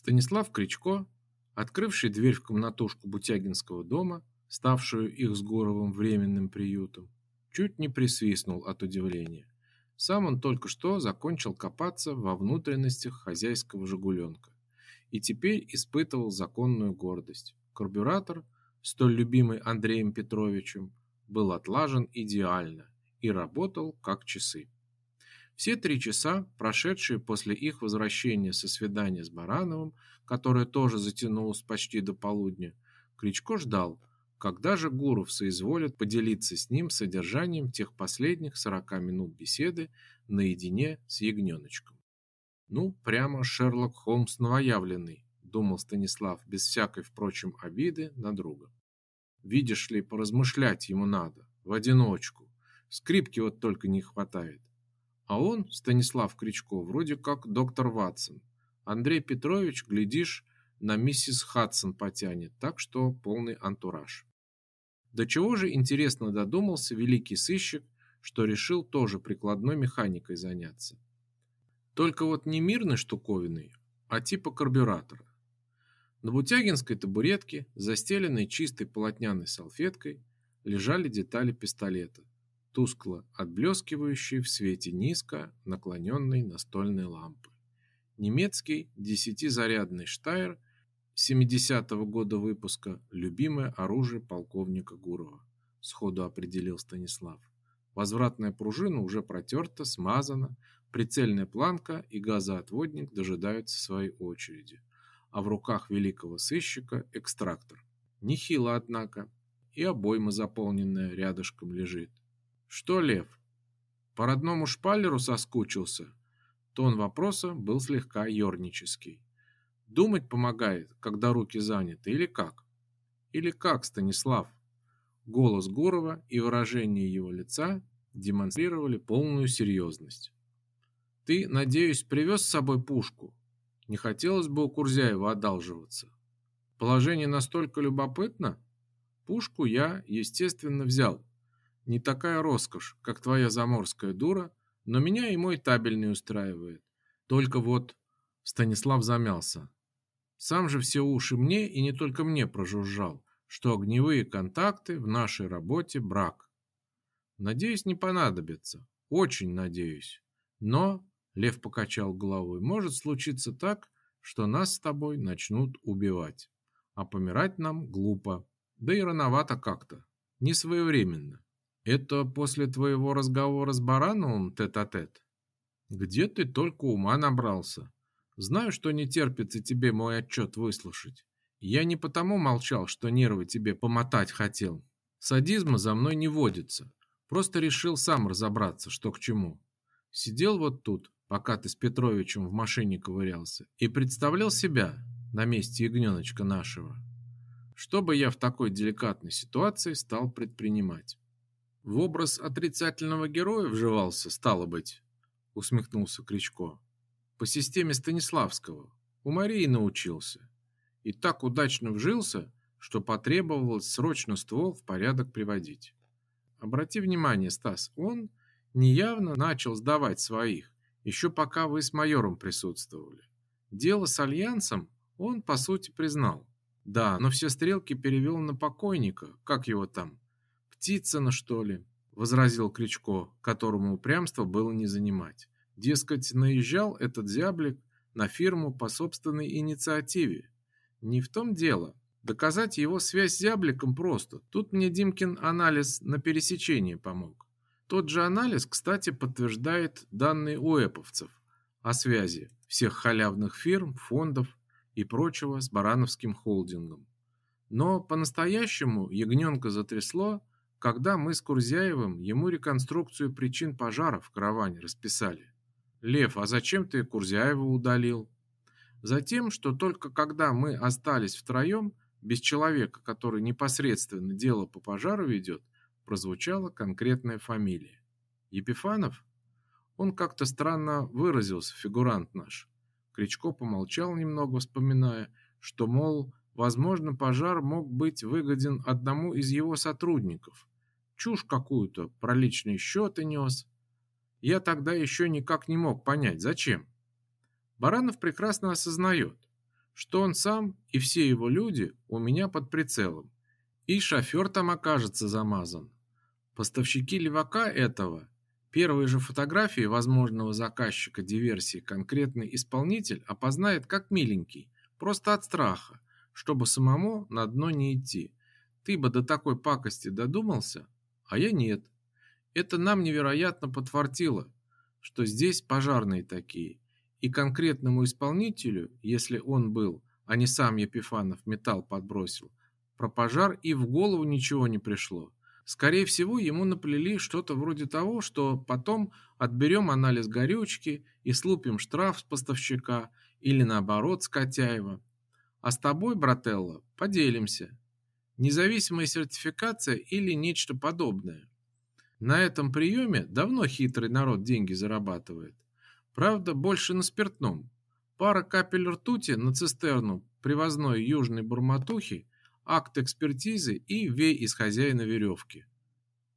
Станислав Кричко, открывший дверь в комнатушку Бутягинского дома, ставшую их с Горовым временным приютом, чуть не присвистнул от удивления. Сам он только что закончил копаться во внутренностях хозяйского «Жигуленка» и теперь испытывал законную гордость. Карбюратор, столь любимый Андреем Петровичем, был отлажен идеально и работал как часы. Все три часа, прошедшие после их возвращения со свидания с Барановым, которое тоже затянулось почти до полудня, Кричко ждал, когда же Гуров соизволит поделиться с ним содержанием тех последних сорока минут беседы наедине с ягненочком. Ну, прямо Шерлок Холмс новоявленный, думал Станислав без всякой, впрочем, обиды на друга. Видишь ли, поразмышлять ему надо, в одиночку. Скрипки вот только не хватает. А он, Станислав Кричко, вроде как доктор Ватсон. Андрей Петрович, глядишь, на миссис Хадсон потянет, так что полный антураж. До чего же интересно додумался великий сыщик, что решил тоже прикладной механикой заняться. Только вот не мирной штуковиной, а типа карбюратора. На бутягинской табуретке, застеленной чистой полотняной салфеткой, лежали детали пистолета, тускло отблескивающие в свете низко наклоненной настольной лампы. Немецкий десятизарядный Штайр – 70-го года выпуска любимое оружие полковника Гурова, сходу определил Станислав. Возвратная пружина уже протерта, смазана, прицельная планка и газоотводник дожидаются своей очереди. А в руках великого сыщика экстрактор. Нехило, однако, и обойма заполненная рядышком лежит. Что, Лев, по родному шпалеру соскучился? Тон вопроса был слегка ернический. Думать помогает, когда руки заняты, или как? Или как, Станислав? Голос Гурова и выражение его лица демонстрировали полную серьезность. Ты, надеюсь, привез с собой пушку? Не хотелось бы у Курзяева одалживаться. Положение настолько любопытно? Пушку я, естественно, взял. Не такая роскошь, как твоя заморская дура, но меня и мой табельный устраивает. Только вот Станислав замялся. Сам же все уши мне и не только мне прожужжал, что огневые контакты в нашей работе брак. Надеюсь, не понадобится. Очень надеюсь. Но, Лев покачал головой, может случиться так, что нас с тобой начнут убивать. А помирать нам глупо. Да и рановато как-то. Не своевременно. Это после твоего разговора с Барановым тет-а-тет? -тет? Где ты только ума набрался? Знаю, что не терпится тебе мой отчет выслушать. Я не потому молчал, что нервы тебе помотать хотел. Садизма за мной не водится. Просто решил сам разобраться, что к чему. Сидел вот тут, пока ты с Петровичем в машине ковырялся, и представлял себя на месте ягненочка нашего. Что бы я в такой деликатной ситуации стал предпринимать? В образ отрицательного героя вживался, стало быть, усмехнулся Кричко. По системе Станиславского. У Марии научился. И так удачно вжился, что потребовалось срочно ствол в порядок приводить. Обрати внимание, Стас, он неявно начал сдавать своих, еще пока вы с майором присутствовали. Дело с альянсом он, по сути, признал. Да, но все стрелки перевел на покойника, как его там, Птицына, что ли, возразил Кричко, которому упрямство было не занимать. Дескать, наезжал этот зяблик на фирму по собственной инициативе. Не в том дело. Доказать его связь с зябликом просто. Тут мне Димкин анализ на пересечении помог. Тот же анализ, кстати, подтверждает данные уэповцев о связи всех халявных фирм, фондов и прочего с Барановским холдингом. Но по-настоящему ягненка затрясло, когда мы с Курзяевым ему реконструкцию причин пожара в караване расписали. Лев, а зачем ты Курзяева удалил? Затем, что только когда мы остались втроем, без человека, который непосредственно дело по пожару ведет, прозвучала конкретная фамилия. Епифанов? Он как-то странно выразился, фигурант наш. Кричко помолчал немного, вспоминая, что, мол, возможно, пожар мог быть выгоден одному из его сотрудников. Чушь какую-то про личные счеты нес. Я тогда еще никак не мог понять, зачем. Баранов прекрасно осознает, что он сам и все его люди у меня под прицелом. И шофер там окажется замазан. Поставщики левака этого, первые же фотографии возможного заказчика диверсии конкретный исполнитель опознает как миленький, просто от страха, чтобы самому на дно не идти. Ты бы до такой пакости додумался, а я нет. Это нам невероятно подфартило, что здесь пожарные такие. И конкретному исполнителю, если он был, а не сам Епифанов металл подбросил, про пожар и в голову ничего не пришло. Скорее всего, ему наплели что-то вроде того, что потом отберем анализ горючки и слупим штраф с поставщика, или наоборот с Котяева. А с тобой, брателло, поделимся. Независимая сертификация или нечто подобное. На этом приеме давно хитрый народ деньги зарабатывает. Правда, больше на спиртном. Пара капель ртути на цистерну привозной южной бурматухи, акт экспертизы и вей из хозяина веревки.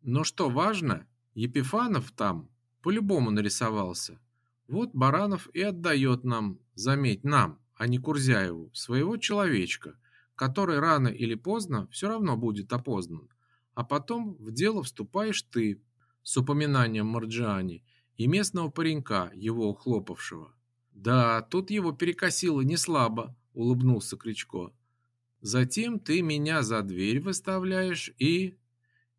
Но что важно, Епифанов там по-любому нарисовался. Вот Баранов и отдает нам, заметь, нам, а не Курзяеву, своего человечка, который рано или поздно все равно будет опознан. А потом в дело вступаешь ты с упоминанием Марджиани и местного паренька, его ухлопавшего. Да, тут его перекосило не слабо, улыбнулся Кричко. Затем ты меня за дверь выставляешь и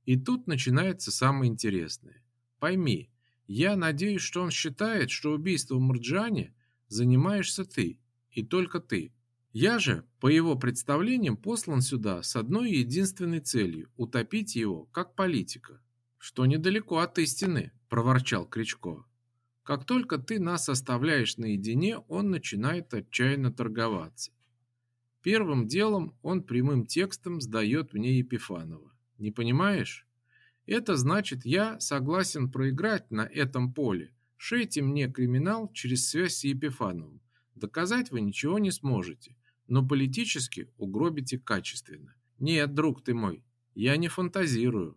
и тут начинается самое интересное. Пойми, я надеюсь, что он считает, что убийством Марджани занимаешься ты и только ты. Я же, по его представлениям, послан сюда с одной единственной целью утопить его как политика, что недалеко от истины, проворчал Кричко. Как только ты нас оставляешь наедине, он начинает отчаянно торговаться. Первым делом он прямым текстом сдает мне Епифанова. Не понимаешь? Это значит, я согласен проиграть на этом поле. Шейте мне криминал через связь с Епифановым. Доказать вы ничего не сможете, но политически угробите качественно. Нет, друг ты мой, я не фантазирую,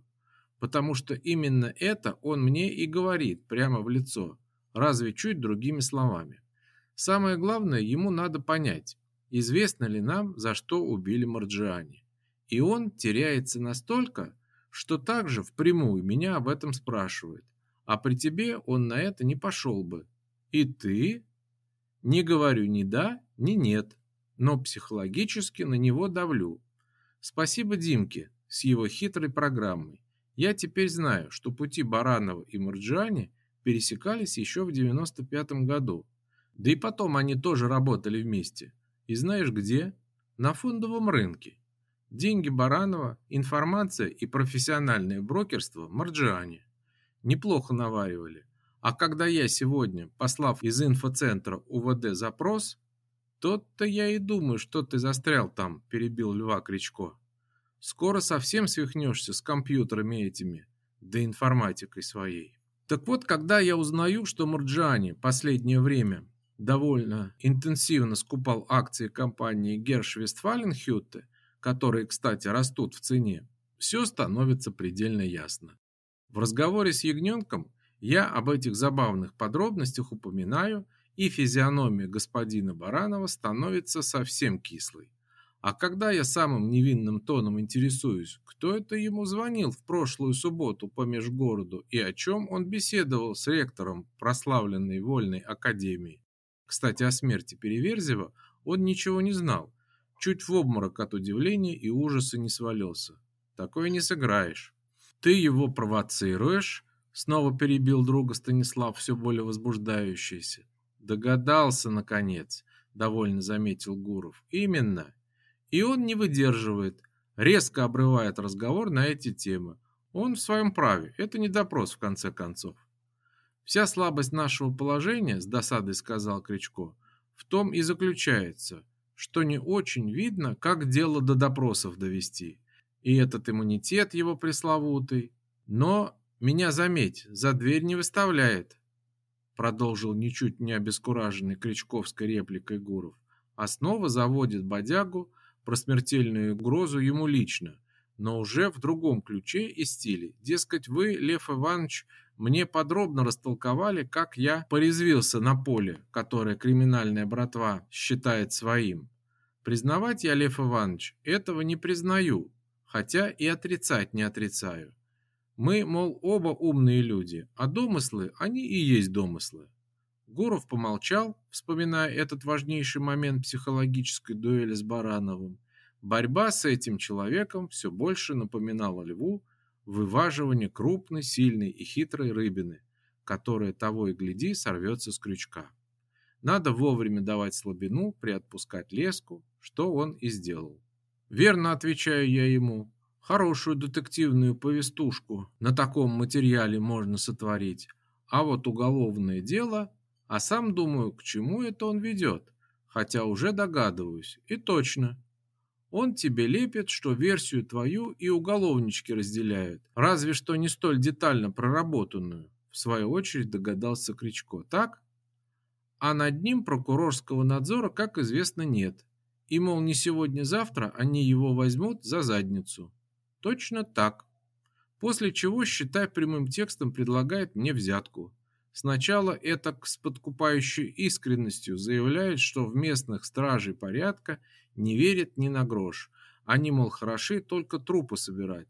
потому что именно это он мне и говорит прямо в лицо, разве чуть другими словами. Самое главное, ему надо понять, известно ли нам, за что убили Марджиани. И он теряется настолько, что также впрямую меня об этом спрашивает. А при тебе он на это не пошел бы. И ты? Не говорю ни да, ни нет, но психологически на него давлю. Спасибо Димке с его хитрой программой. Я теперь знаю, что пути Баранова и Мурджани пересекались еще в 95 году. Да и потом они тоже работали вместе. И знаешь где? На фондовом рынке. Деньги Баранова, информация и профессиональное брокерство Марджиани. Неплохо наваривали. А когда я сегодня, послав из инфоцентра УВД запрос, тот-то я и думаю, что ты застрял там, перебил Льва Кричко. Скоро совсем свихнешься с компьютерами этими, да информатикой своей. Так вот, когда я узнаю, что Мурджани последнее время довольно интенсивно скупал акции компании Герш Вестфаленхютте, которые, кстати, растут в цене, все становится предельно ясно. В разговоре с ягненком я об этих забавных подробностях упоминаю, и физиономия господина Баранова становится совсем кислой. А когда я самым невинным тоном интересуюсь, кто это ему звонил в прошлую субботу по межгороду и о чем он беседовал с ректором прославленной вольной академии. Кстати, о смерти Переверзева он ничего не знал, чуть в обморок от удивления и ужаса не свалился. Такое не сыграешь. Ты его провоцируешь? Снова перебил друга Станислав, все более возбуждающийся. Догадался наконец, довольно заметил Гуров. Именно. И он не выдерживает, резко обрывает разговор на эти темы. Он в своем праве. Это не допрос в конце концов. Вся слабость нашего положения, с досадой сказал Кричко, в том и заключается, что не очень видно, как дело до допросов довести. И этот иммунитет его пресловутый. Но меня, заметь, за дверь не выставляет, продолжил ничуть не обескураженный Кричковской репликой Гуров. А снова заводит бодягу про смертельную угрозу ему лично, но уже в другом ключе и стиле. Дескать, вы, Лев Иванович, мне подробно растолковали, как я порезвился на поле, которое криминальная братва считает своим. Признавать я, Лев Иванович, этого не признаю, хотя и отрицать не отрицаю. Мы, мол, оба умные люди, а домыслы, они и есть домыслы. Гуров помолчал, вспоминая этот важнейший момент психологической дуэли с Барановым. Борьба с этим человеком все больше напоминала льву вываживание крупной, сильной и хитрой рыбины, которая того и гляди сорвется с крючка. Надо вовремя давать слабину, приотпускать леску, что он и сделал. Верно отвечаю я ему. Хорошую детективную повестушку на таком материале можно сотворить. А вот уголовное дело, а сам думаю, к чему это он ведет, хотя уже догадываюсь. И точно. Он тебе лепит, что версию твою и уголовнички разделяют, разве что не столь детально проработанную. В свою очередь догадался Кричко. Так? А над ним прокурорского надзора, как известно, нет и, мол, не сегодня-завтра они его возьмут за задницу. Точно так. После чего, считай прямым текстом, предлагает мне взятку. Сначала это с подкупающей искренностью заявляет, что в местных стражей порядка не верит ни на грош. Они, мол, хороши только трупы собирать.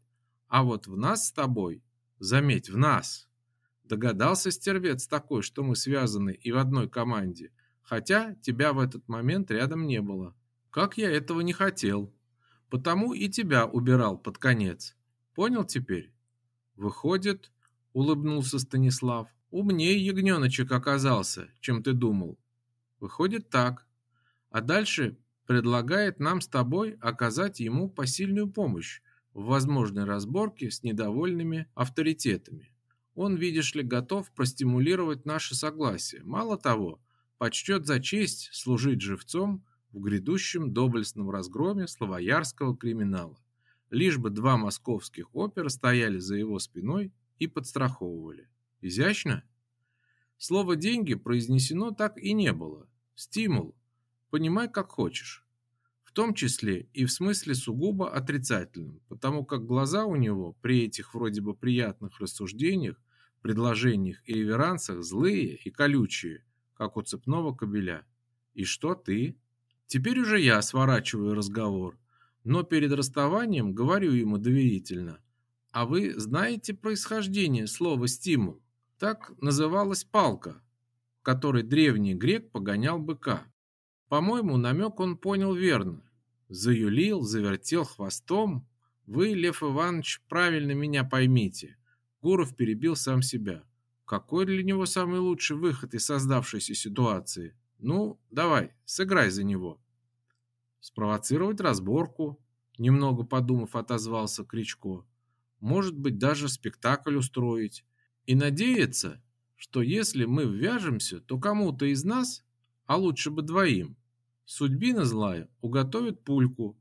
А вот в нас с тобой, заметь, в нас, догадался стервец такой, что мы связаны и в одной команде, хотя тебя в этот момент рядом не было. Как я этого не хотел. Потому и тебя убирал под конец. Понял теперь? Выходит, улыбнулся Станислав, умнее ягненочек оказался, чем ты думал. Выходит так. А дальше предлагает нам с тобой оказать ему посильную помощь в возможной разборке с недовольными авторитетами. Он, видишь ли, готов простимулировать наше согласие. Мало того, почтет за честь служить живцом в грядущем доблестном разгроме славоярского криминала. Лишь бы два московских опера стояли за его спиной и подстраховывали. Изящно? Слово «деньги» произнесено так и не было. Стимул. Понимай, как хочешь. В том числе и в смысле сугубо отрицательном, потому как глаза у него при этих вроде бы приятных рассуждениях, предложениях и реверансах злые и колючие, как у цепного кобеля. И что ты? Теперь уже я сворачиваю разговор, но перед расставанием говорю ему доверительно. А вы знаете происхождение слова стимул? Так называлась палка, которой древний грек погонял быка. По-моему, намек он понял верно. Заюлил, завертел хвостом. Вы, Лев Иванович, правильно меня поймите. Гуров перебил сам себя. Какой для него самый лучший выход из создавшейся ситуации? Ну, давай, сыграй за него. Спровоцировать разборку, немного подумав, отозвался Кричко. Может быть, даже спектакль устроить и надеяться, что если мы ввяжемся, то кому-то из нас, а лучше бы двоим, судьбина злая уготовит пульку.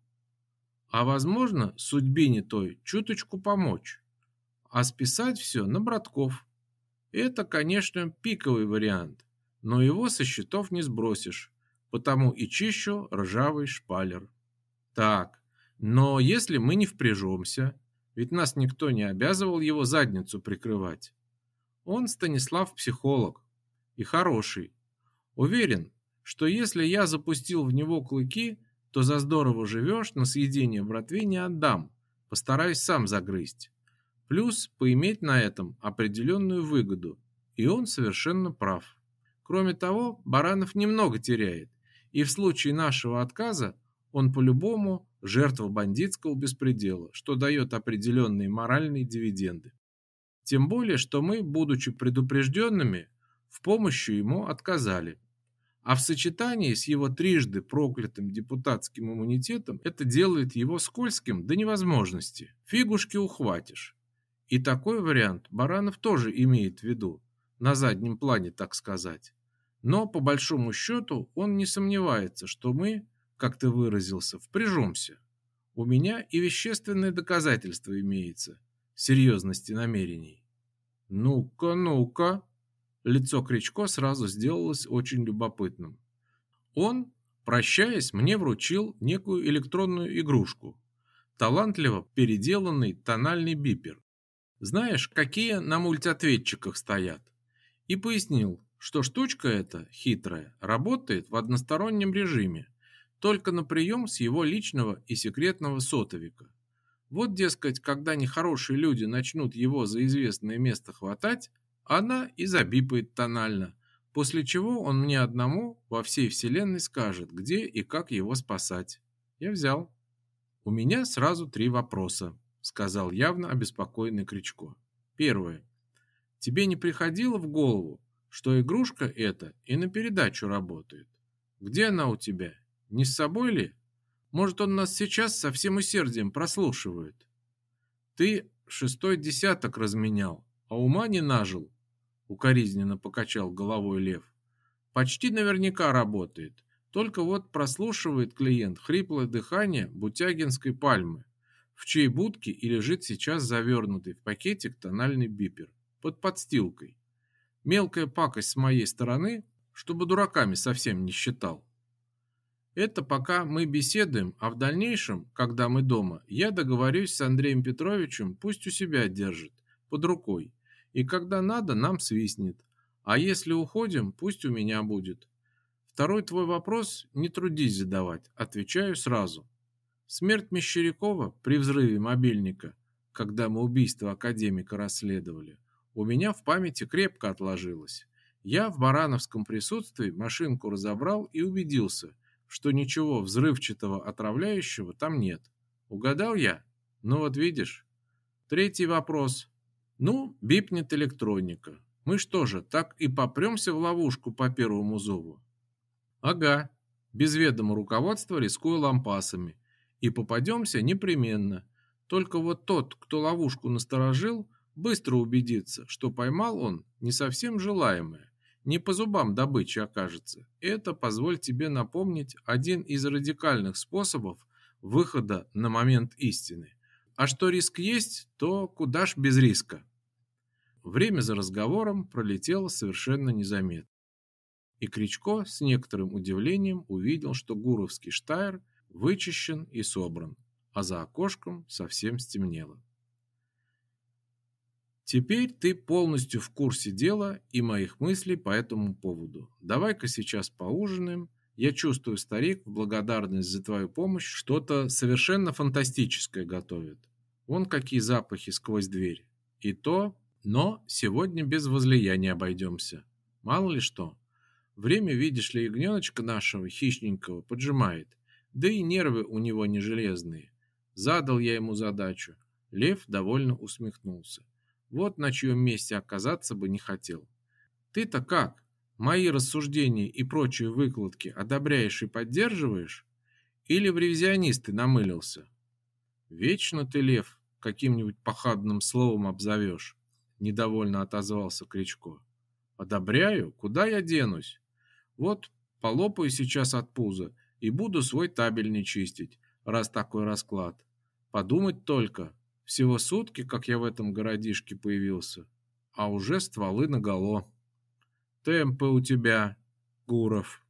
А возможно, судьбине той чуточку помочь, а списать все на братков. Это, конечно, пиковый вариант, но его со счетов не сбросишь, потому и чищу ржавый шпалер. Так, но если мы не впряжемся, ведь нас никто не обязывал его задницу прикрывать. Он, Станислав, психолог и хороший. Уверен, что если я запустил в него клыки, то за здорово живешь, на съедение братве не отдам, постараюсь сам загрызть. Плюс поиметь на этом определенную выгоду, и он совершенно прав. Кроме того, Баранов немного теряет, и в случае нашего отказа он по-любому жертва бандитского беспредела, что дает определенные моральные дивиденды. Тем более, что мы, будучи предупрежденными, в помощи ему отказали. А в сочетании с его трижды проклятым депутатским иммунитетом это делает его скользким до невозможности. Фигушки ухватишь. И такой вариант Баранов тоже имеет в виду, на заднем плане, так сказать. Но по большому счету он не сомневается, что мы, как ты выразился, впряжемся. У меня и вещественное доказательство имеется серьезности намерений. Ну-ка, ну-ка. Лицо Кричко сразу сделалось очень любопытным. Он, прощаясь, мне вручил некую электронную игрушку, талантливо переделанный тональный бипер. Знаешь, какие на мультиответчиках стоят? И пояснил, что штучка эта, хитрая, работает в одностороннем режиме. только на прием с его личного и секретного сотовика. Вот, дескать, когда нехорошие люди начнут его за известное место хватать, она и забипает тонально, после чего он мне одному во всей вселенной скажет, где и как его спасать. Я взял. У меня сразу три вопроса, сказал явно обеспокоенный Кричко. Первое. Тебе не приходило в голову, что игрушка эта и на передачу работает? Где она у тебя? Не с собой ли? Может, он нас сейчас со всем усердием прослушивает? Ты шестой десяток разменял, а ума не нажил, укоризненно покачал головой Лев. Почти наверняка работает. Только вот прослушивает клиент хриплое дыхание бутягинской пальмы, в чьей будке и лежит сейчас завернутый в пакетик тональный бипер под подстилкой. Мелкая пакость с моей стороны, чтобы дураками совсем не считал. Это пока мы беседуем, а в дальнейшем, когда мы дома, я договорюсь с Андреем Петровичем, пусть у себя держит, под рукой. И когда надо, нам свистнет. А если уходим, пусть у меня будет. Второй твой вопрос не трудись задавать, отвечаю сразу. Смерть Мещерякова при взрыве мобильника, когда мы убийство академика расследовали, у меня в памяти крепко отложилось. Я в барановском присутствии машинку разобрал и убедился – что ничего взрывчатого отравляющего там нет. Угадал я? Ну вот видишь. Третий вопрос. Ну, бипнет электроника. Мы что же, так и попремся в ловушку по первому зову? Ага. Без ведома руководства рискую лампасами. И попадемся непременно. Только вот тот, кто ловушку насторожил, быстро убедится, что поймал он не совсем желаемое не по зубам добычи окажется. Это, позволь тебе напомнить, один из радикальных способов выхода на момент истины. А что риск есть, то куда ж без риска. Время за разговором пролетело совершенно незаметно. И Кричко с некоторым удивлением увидел, что Гуровский штайр вычищен и собран, а за окошком совсем стемнело. Теперь ты полностью в курсе дела и моих мыслей по этому поводу. Давай-ка сейчас поужинаем. Я чувствую, старик, в благодарность за твою помощь что-то совершенно фантастическое готовит. Вон какие запахи сквозь дверь. И то, но сегодня без возлияния обойдемся. Мало ли что. Время, видишь ли, ягненочка нашего хищненького поджимает. Да и нервы у него не железные. Задал я ему задачу. Лев довольно усмехнулся. Вот на чьем месте оказаться бы не хотел. Ты-то как? Мои рассуждения и прочие выкладки одобряешь и поддерживаешь? Или в ревизионисты намылился? Вечно ты, Лев, каким-нибудь похабным словом обзовешь, недовольно отозвался Кричко. Одобряю? Куда я денусь? Вот полопаю сейчас от пуза и буду свой табель не чистить, раз такой расклад. Подумать только, всего сутки, как я в этом городишке появился, а уже стволы наголо. Темпы у тебя, Гуров.